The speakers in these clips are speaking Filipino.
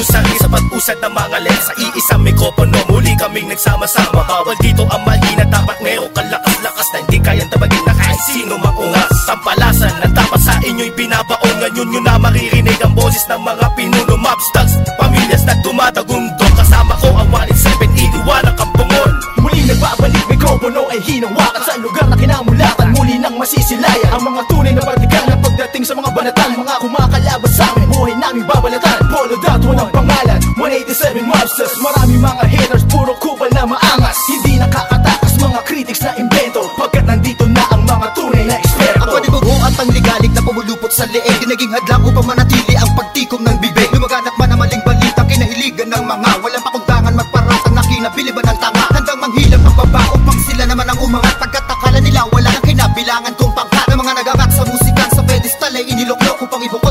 Ayos ang isapat usad ng mga lens Sa iisang mikropono muli kaming nagsama-sama. Bawal dito ang mali na dapat meron kalakas-lakas Na hindi kayang tabagin na kahit sino makungas. Tampalasan na dapat sa inyo'y binabaon. Ngayon nyo na maririnig ang boses ng mga pinuno. Mobstocks, pamilyas na tumatagundo Kasama ko ang 187, iniwanan kang pungon Muli nagbabalik mikropono ay hinawakan. Sa lugar na kinamulatan, muli nang masisilayan. Ang mga tunay na batikan na pagdating sa mga banatan 27 mobsters Marami mga haters, puro kupal na maangas. Hindi nakakatakas mga critics na invento Pagkat nandito na ang mga tunay na eksperto. Ako nagugong at pangligalig na pumulupot sa leeg. Di naging hadlang upang manatili ang pagtikom ng bibig. Lumaganap man ang maling balita, kinahiligan ng mga. Walang pakundangan, magparatang na kinabiliban ang tanga. Handang manghilang ang baba upang sila naman ang umangat. Pagkatakala nila, wala nang kinabilangan kung pangkat. Ng mga nagangat sa musika, sa pedestal ay iniloklo upang ibukot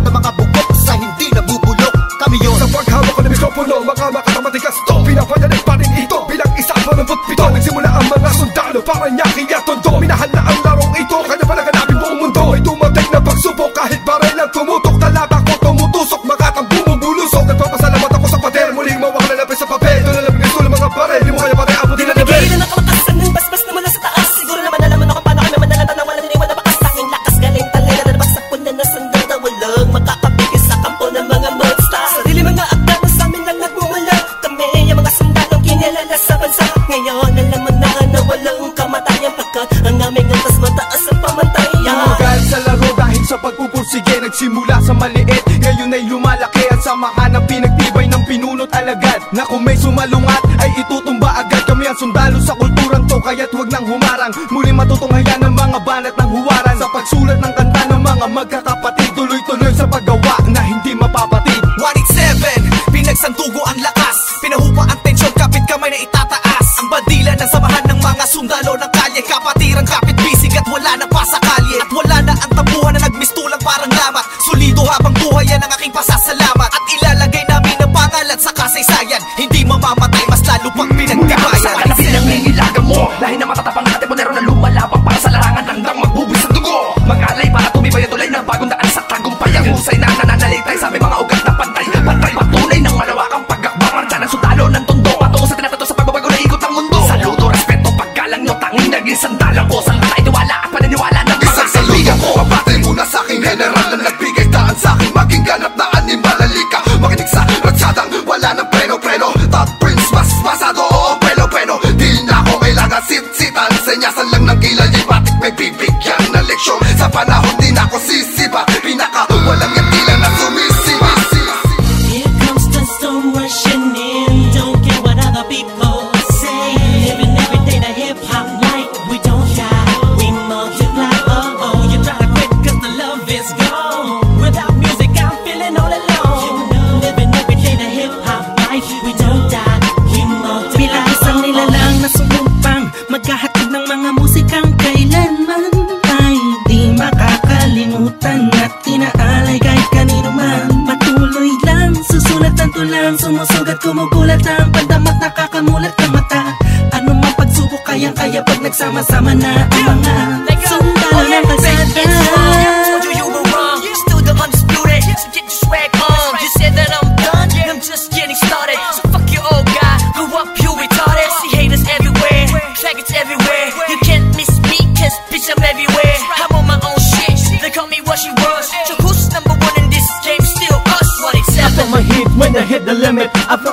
ng humarang. Muli matutunghayan ng mga banat ng huwaran. Sa pagsulat ng kanta ng mga magkakapatid Tuloy-tuloy sa paggawa na hindi mapapatid. 187, pinagsantugo ang lahat.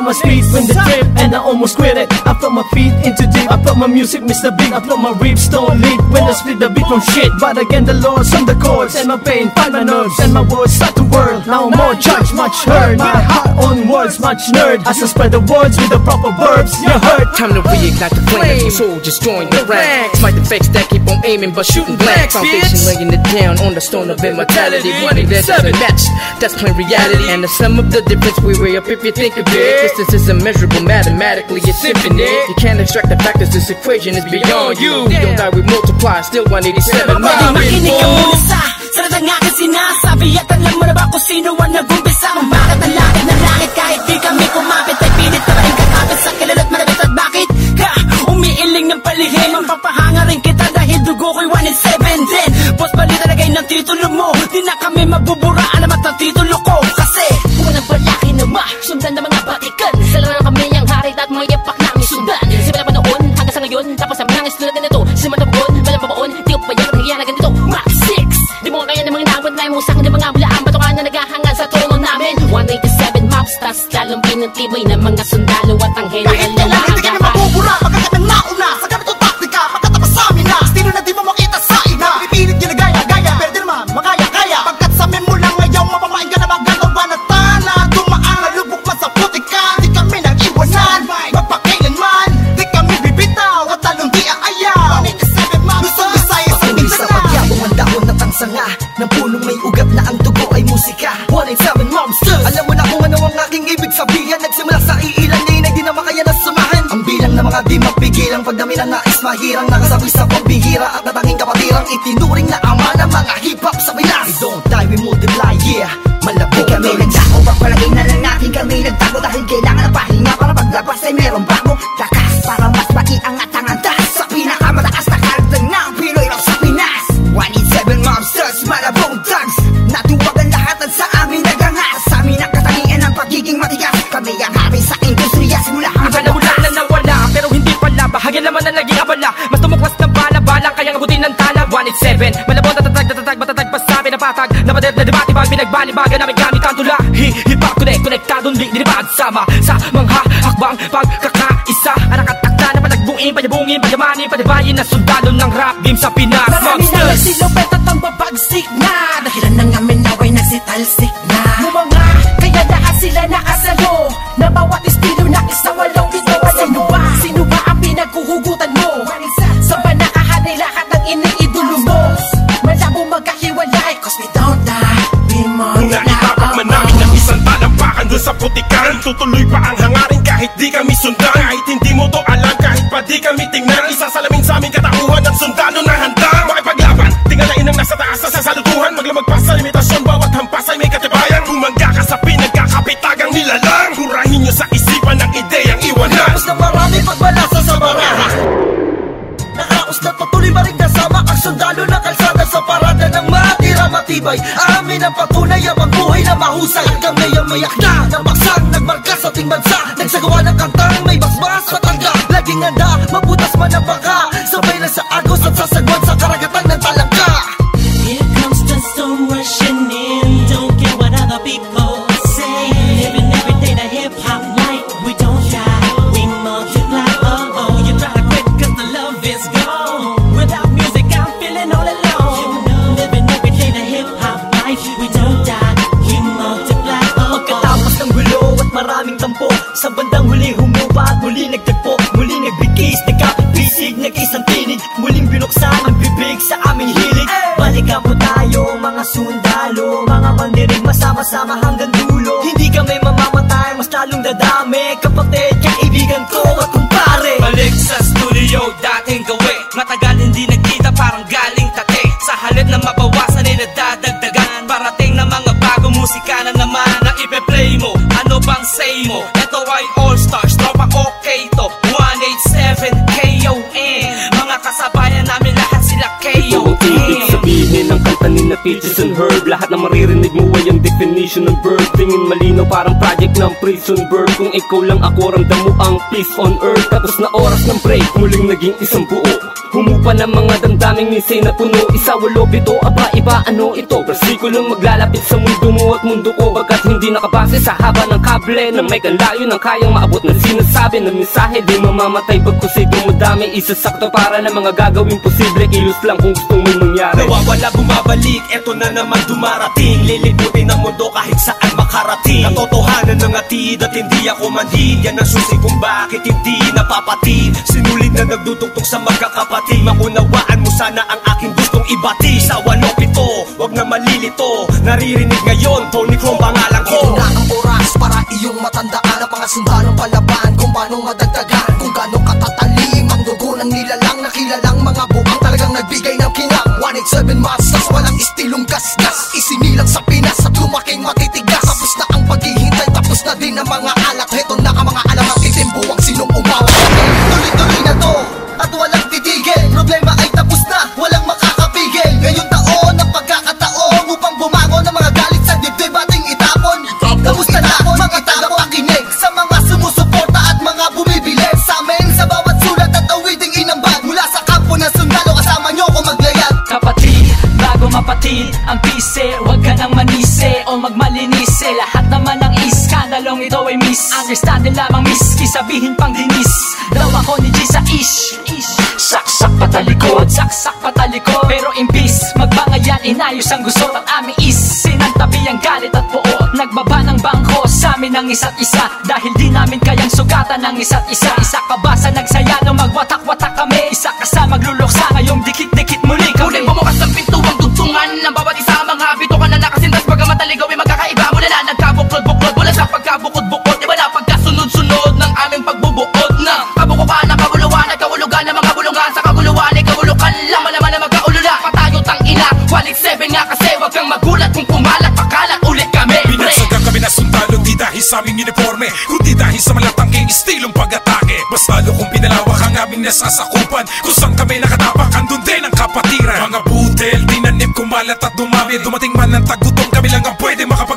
Limit. I felt my speed when the trip and I almost quit it. I felt my feet into deep. I felt my music Mr. the beat. I felt my ribs stone lead when I split the beat from shit. But again, the Lord's on the chords and my pain find my nerves and my words start to whirl. Now more judge, much heard. My heart on words, much nerd. As I spread the words with the proper verbs, you heard. Time to reignite the flame. Your soul just join the ranks. Fight the fakes that keep on aiming but shooting blank. Foundation laying it down on the stone of immortality. One that doesn't match. That's plain reality. And the sum of the difference we weigh up if you think of it. Distance is immeasurable mathematically. It's infinite. You can't extract the factors. This equation is beyond you. You don't die, we multiply. Still 187. Pwede Mile makinig ka muna sa Salita ng aking sinasabi At alam mo na ba kung sino ang nag-umpisa bakit ang langit ng langit Kahit di kami kumapit Ay pilit ka pa rin kakapit Sa kilala't malapit at bakit ka Umiiling ng palihim Ang papahanga rin kita Dahil dugo ko'y 1 in 7 din Boss balita na kayo ng titulo mo Di na kami mabuburaan naman ang titulo ko Kasi Unang palaki na ma Sundan ng sa ngayon Tapos ang nangis tulad ganito Simula na buon, walang pabaon Di ko pabayang at hiyan na ganito. Max 6 Di mo kaya ng mga nawad na imusang Ng mga bulaan Bato ka na naghahangan sa trono namin. 187 maps Tas lalong pinatibay ng mga sundalo At ang general pagdami ng nais mahirang Nakasabi sa pambihira At natanging kapatirang itinuring na ama ng mga hip-hop sa Pinas. We don't die, we multiply, yeah. Malabo Kami nagdako, papalagay na lang namin gamit ang tula Hi Hip-hop connect Konektadong link Dinibad sama Sa mga hakbang Pagkakaisa. Anakatakta na patagbuin Panyabungin Panyamanin Panibayin na sundalo ng rap game sa Pinas. Marami na nagsilupet at ang babagsik na Dahilan ng amin sa putikan. Tutuloy pa ang hangarin kahit di kami sundan. Kahit hindi mo to alam, kahit pa di kami tingnan. Isasalamin sa aming katauhan ng sundalo na handa. Makipaglaban, tingalain ang nasa taas sa sasalutuhan. Maglamag pa sa limitasyon, bawat hampas ay mahusay At kami ang mayak na Namaksang nagmarka sa ating bansa. Nagsagawa ng kantang and Herb Lahat na maririnig mo ay ang definition ng verb. Tingin malinaw parang project ng prison bird Kung ikaw lang ako ramdam mo ang peace on earth. Tapos na oras ng break, muling naging isang buo Humupa ng mga damdamin aming nisay na puno. Isa, walo, pito, aba, iba, ano ito? Versikulong maglalapit sa mundo mo at mundo ko. Bagkat hindi nakabase sa haba ng kable Na may kanlayo ng kayang maabot ng sinasabi Na mensahe. Di mamamatay pagkusay dumadami Isasakto para ng mga gagawin posible. Kilos lang kung gustong may mangyari. Nawawala bumabalik, eto na naman dumarating. Liliputin ang mundo kahit saan makarating. Katotohanan ng atid at hindi ako manhid Yan ang susi kung bakit hindi napapatid. Sinulid na nagdudugtong sa magkakapatid. Maunawaan mo sana ang aking gustong ibati. Sa walo pito, wag na malilito. Naririnig ngayon, Tony Chrome pangalan ko. Ito na ang oras para iyong matandaan Ang mga sundalong palaban. Kung paano madagdagan Kung gaano katatalim. Ang dugo ng nilalang Nakilalang mga buang talagang nagbigay ng kinang. 187 Masters, walang istilong gasgas. Isinilang sa bago mapatid ang pise. Huwag ka nang manise o magmalinise. Lahat naman ng iskandalong ito ay miss. Understand lamang miss, kisabihin pang dinis. Daw ako ni G sa ish. Saksak patalikod, saksak patalikod Pero imbis, magbangayan inayos ang gusto At aming is, sinantabi ang galit at puot Nagbaba ng bangko sa amin ng isa't isa. Dahil di namin kayang sugatan ng isa't isa. Isa ka ba sa nagsaya nung magwatak-watak kami? Isa ka sa magluluksa aming nasasakupan. Kung saan kami nakatapak Andun din ang kapatiran. Mga butel, tinanim, kumalat at dumami. Dumating man ang tagutom Kami lang ang pwede makapagani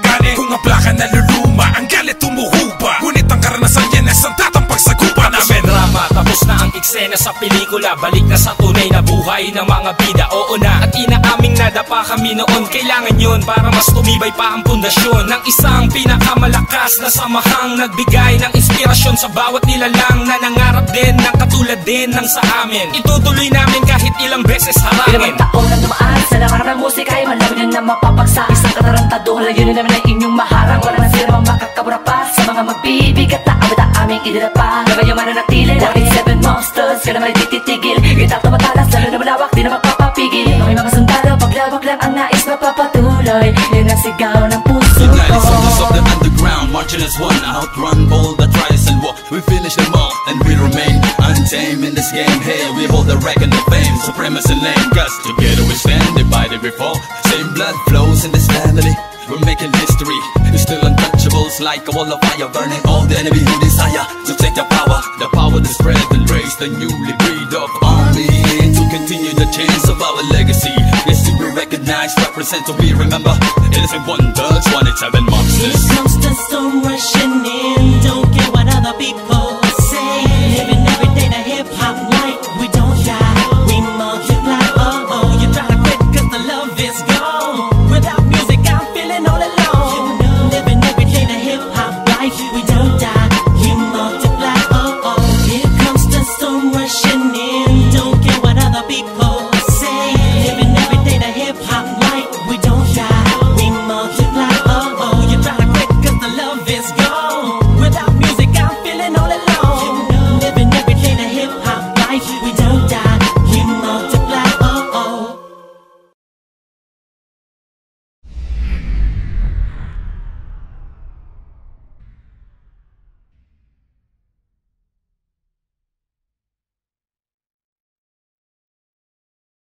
eksena sa pelikula. Balik na sa tunay na buhay ng mga bida. Oo na at inaaming nadapa kami noon. Kailangan yon para mas tumibay pa ang pundasyon. Ng isang pinakamalakas na samahang Nagbigay ng inspirasyon sa bawat nilalang Na nangarap din ng katulad din ng sa amin. Itutuloy namin kahit ilang beses harangin Ilang taon na dumaan sa larangan ng musika ay malaman yun na mapapagsa Isang katarantado, layunin naman ay inyong maharang. Wala na sila mang makakabura pa sa mga magbibigat na awit ang aming idinapa Gagayang mananatili, 187 monsters, kaya naman ay tititigil na matalas, lalo na malawak, di na magpapapigil May mga sundalo, paglawak lang ang nais mapapatuloy Yun ang sigaw ng puso United soldiers of the underground, marching as one, outrun all the trials and war. We finish them all, and we remain untamed in this game. Hey, we hold the record of fame, supremacy lame. Cause together we stand, divided we fall. Same blood flows in this family. We're making history. We're still untouchables, like a wall of fire, burning all the enemy who desire to take the power, the power to spread and raise the newly breed of army to continue the chains of our legacy. Yes, to be recognized, represent, to be remember. Innocent wonders, 187 monsters. Here comes the storm rushing in. Don't care what other people